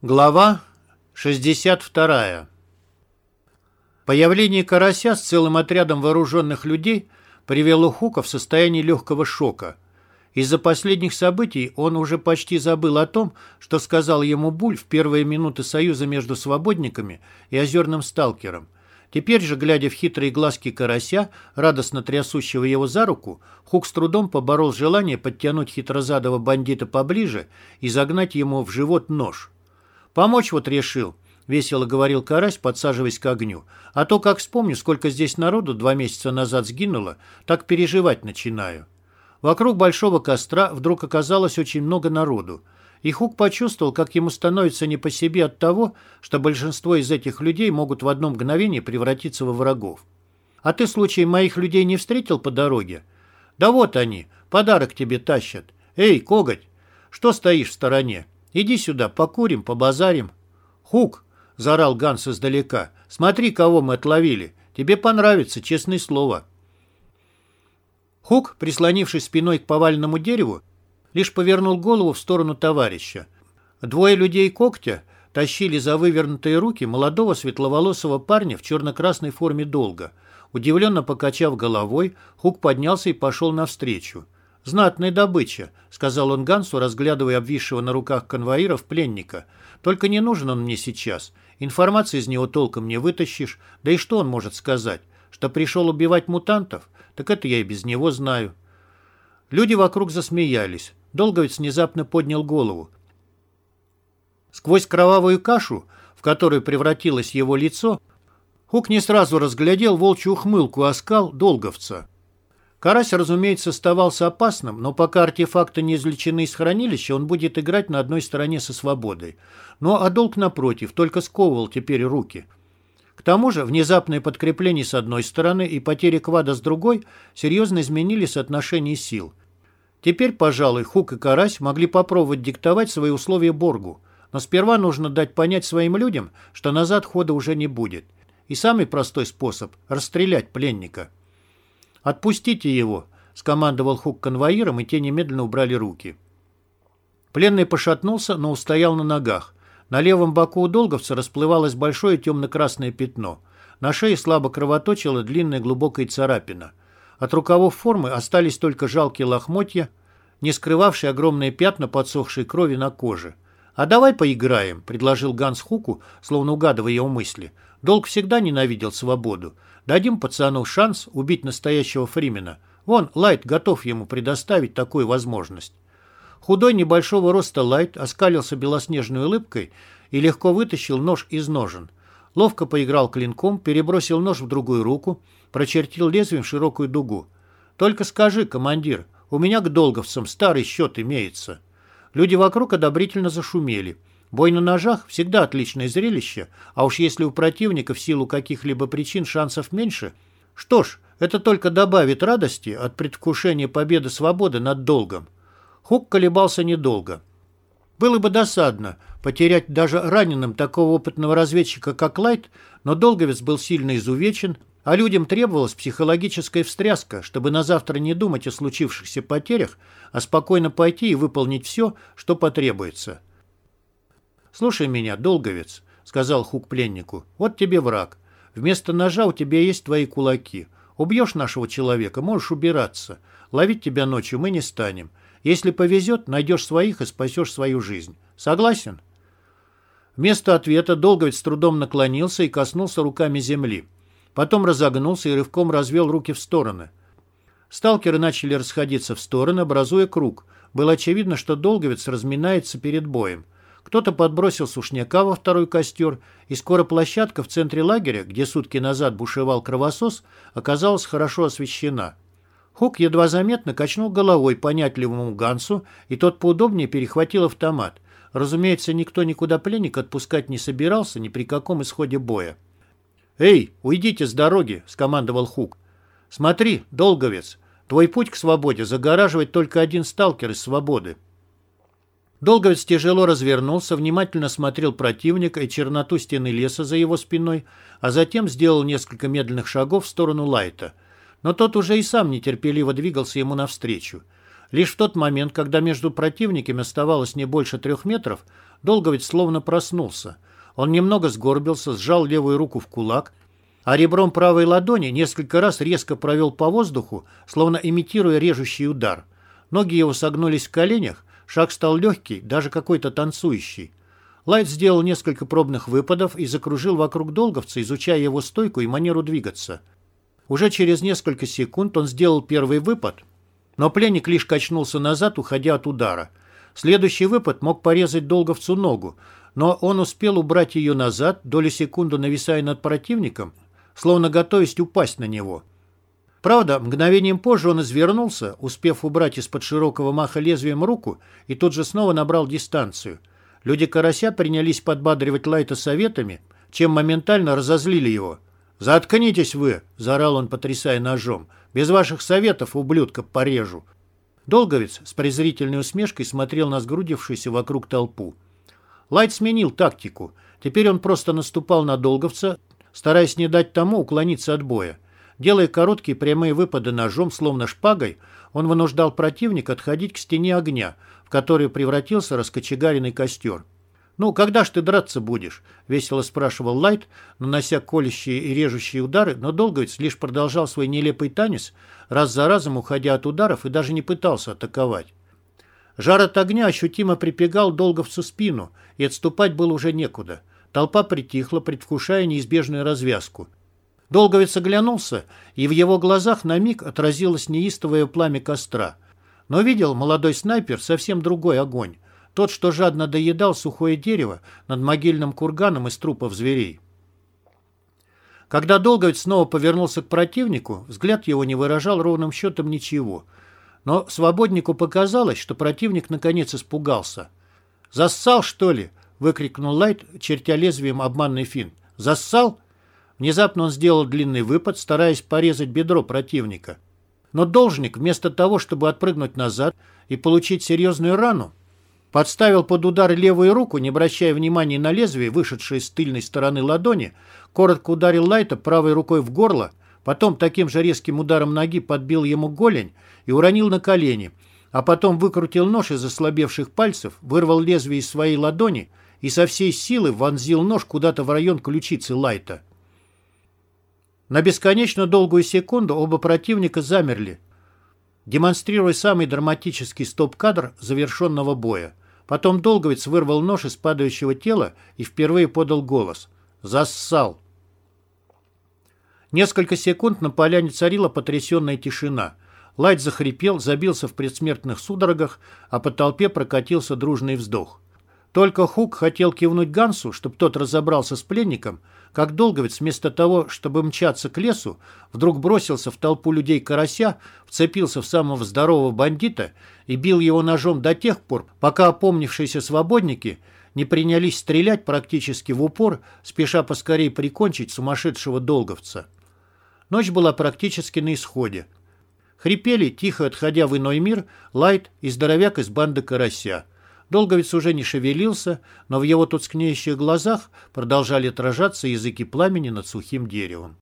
Глава 62. Появление карася с целым отрядом вооруженных людей привело Хука в состояние легкого шока. Из-за последних событий он уже почти забыл о том, что сказал ему Буль в первые минуты союза между свободниками и озерным сталкером. Теперь же, глядя в хитрые глазки карася, радостно трясущего его за руку, Хук с трудом поборол желание подтянуть хитрозадого бандита поближе и загнать ему в живот нож. «Помочь вот решил», — весело говорил Карась, подсаживаясь к огню. «А то, как вспомню, сколько здесь народу два месяца назад сгинуло, так переживать начинаю». Вокруг большого костра вдруг оказалось очень много народу. И Хук почувствовал, как ему становится не по себе от того, что большинство из этих людей могут в одно мгновение превратиться во врагов. «А ты, случаем, моих людей не встретил по дороге?» «Да вот они, подарок тебе тащат. Эй, коготь, что стоишь в стороне? Иди сюда, покурим, побазарим». «Хук!» — заорал Ганс издалека. «Смотри, кого мы отловили. Тебе понравится, честное слово». Хук, прислонившись спиной к поваленному дереву, лишь повернул голову в сторону товарища. Двое людей когтя тащили за вывернутые руки молодого светловолосого парня в черно-красной форме долга. Удивленно покачав головой, Хук поднялся и пошел навстречу. «Знатная добыча», — сказал он Гансу, разглядывая обвисшего на руках конвоиров пленника. «Только не нужен он мне сейчас. Информации из него толком не вытащишь. Да и что он может сказать? Что пришел убивать мутантов? Так это я и без него знаю». Люди вокруг засмеялись. Долговец внезапно поднял голову. Сквозь кровавую кашу, в которую превратилось его лицо, Хук не сразу разглядел волчью ухмылку оскал долговца. Карась, разумеется, оставался опасным, но пока артефакты не извлечены из хранилища, он будет играть на одной стороне со свободой. Но а долг, напротив, только сковывал теперь руки. К тому же внезапное подкрепление с одной стороны и потеря квада с другой серьезно изменили соотношение сил. Теперь, пожалуй, Хук и Карась могли попробовать диктовать свои условия Боргу, но сперва нужно дать понять своим людям, что назад хода уже не будет. И самый простой способ – расстрелять пленника – «Отпустите его!» – скомандовал Хук конвоиром, и те немедленно убрали руки. Пленный пошатнулся, но устоял на ногах. На левом боку у долговца расплывалось большое темно-красное пятно. На шее слабо кровоточила длинная глубокая царапина. От рукавов формы остались только жалкие лохмотья, не скрывавшие огромные пятна подсохшей крови на коже. «А давай поиграем», — предложил Ганс Хуку, словно угадывая его мысли. «Долг всегда ненавидел свободу. Дадим пацану шанс убить настоящего Фримена. Вон, Лайт готов ему предоставить такую возможность. Худой небольшого роста Лайт оскалился белоснежной улыбкой и легко вытащил нож из ножен. Ловко поиграл клинком, перебросил нож в другую руку, прочертил лезвием широкую дугу. «Только скажи, командир, у меня к долговцам старый счет имеется». Люди вокруг одобрительно зашумели – Бой на ножах – всегда отличное зрелище, а уж если у противника в силу каких-либо причин шансов меньше, что ж, это только добавит радости от предвкушения победы свободы над долгом. Хук колебался недолго. Было бы досадно потерять даже раненым такого опытного разведчика, как Лайт, но Долговец был сильно изувечен, а людям требовалась психологическая встряска, чтобы на завтра не думать о случившихся потерях, а спокойно пойти и выполнить все, что потребуется. «Слушай меня, долговец», — сказал Хук пленнику, — «вот тебе враг. Вместо ножа у тебя есть твои кулаки. Убьешь нашего человека, можешь убираться. Ловить тебя ночью мы не станем. Если повезет, найдешь своих и спасешь свою жизнь. Согласен?» Вместо ответа Долговец с трудом наклонился и коснулся руками земли. Потом разогнулся и рывком развел руки в стороны. Сталкеры начали расходиться в стороны, образуя круг. Было очевидно, что Долговец разминается перед боем. Кто-то подбросил сушняка во второй костер, и скоро площадка в центре лагеря, где сутки назад бушевал кровосос, оказалась хорошо освещена. Хук едва заметно качнул головой понятливому Гансу, и тот поудобнее перехватил автомат. Разумеется, никто никуда пленник отпускать не собирался ни при каком исходе боя. «Эй, уйдите с дороги!» – скомандовал Хук. «Смотри, долговец, твой путь к свободе загораживает только один сталкер из свободы». Долговец тяжело развернулся, внимательно смотрел противника и черноту стены леса за его спиной, а затем сделал несколько медленных шагов в сторону Лайта. Но тот уже и сам нетерпеливо двигался ему навстречу. Лишь в тот момент, когда между противниками оставалось не больше трех метров, Долговец словно проснулся. Он немного сгорбился, сжал левую руку в кулак, а ребром правой ладони несколько раз резко провел по воздуху, словно имитируя режущий удар. Ноги его согнулись в коленях, шаг стал легкий, даже какой-то танцующий. Лайт сделал несколько пробных выпадов и закружил вокруг долговца, изучая его стойку и манеру двигаться. Уже через несколько секунд он сделал первый выпад, но пленник лишь качнулся назад, уходя от удара. Следующий выпад мог порезать долговцу ногу, но он успел убрать ее назад, доли секунды нависая над противником, словно готовясь упасть на него. Правда, мгновением позже он извернулся, успев убрать из-под широкого маха лезвием руку, и тут же снова набрал дистанцию. Люди Карася принялись подбадривать Лайта советами, чем моментально разозлили его. «Заткнитесь вы!» – заорал он, потрясая ножом. «Без ваших советов, ублюдка, порежу!» Долговец с презрительной усмешкой смотрел на сгрудившуюся вокруг толпу. Лайт сменил тактику. Теперь он просто наступал на Долговца, стараясь не дать тому уклониться от боя. Делая короткие прямые выпады ножом, словно шпагой, он вынуждал противника отходить к стене огня, в который превратился раскочегаренный костер. «Ну, когда ж ты драться будешь?» — весело спрашивал Лайт, нанося колющие и режущие удары, но Долговец лишь продолжал свой нелепый танец, раз за разом уходя от ударов и даже не пытался атаковать. Жар от огня ощутимо припегал Долговцу спину, и отступать было уже некуда. Толпа притихла, предвкушая неизбежную развязку. Долговец оглянулся, и в его глазах на миг отразилось неистовое пламя костра. Но видел молодой снайпер совсем другой огонь, тот, что жадно доедал сухое дерево над могильным курганом из трупов зверей. Когда Долговец снова повернулся к противнику, взгляд его не выражал ровным счетом ничего. Но свободнику показалось, что противник наконец испугался. «Зассал, что ли?» — выкрикнул Лайт, чертя лезвием обманный фин. «Зассал?» Внезапно он сделал длинный выпад, стараясь порезать бедро противника. Но должник, вместо того, чтобы отпрыгнуть назад и получить серьезную рану, подставил под удар левую руку, не обращая внимания на лезвие, вышедшее с тыльной стороны ладони, коротко ударил Лайта правой рукой в горло, потом таким же резким ударом ноги подбил ему голень и уронил на колени, а потом выкрутил нож из ослабевших пальцев, вырвал лезвие из своей ладони и со всей силы вонзил нож куда-то в район ключицы Лайта. На бесконечно долгую секунду оба противника замерли, демонстрируя самый драматический стоп-кадр завершенного боя. Потом Долговец вырвал нож из падающего тела и впервые подал голос. «Зассал!» Несколько секунд на поляне царила потрясенная тишина. Лайт захрипел, забился в предсмертных судорогах, а по толпе прокатился дружный вздох. Только Хук хотел кивнуть Гансу, чтобы тот разобрался с пленником, как Долговец вместо того, чтобы мчаться к лесу, вдруг бросился в толпу людей карася, вцепился в самого здорового бандита и бил его ножом до тех пор, пока опомнившиеся свободники не принялись стрелять практически в упор, спеша поскорее прикончить сумасшедшего долговца. Ночь была практически на исходе. Хрипели, тихо отходя в иной мир, Лайт и здоровяк из банды карася – Долговец уже не шевелился, но в его тускнеющих глазах продолжали отражаться языки пламени над сухим деревом.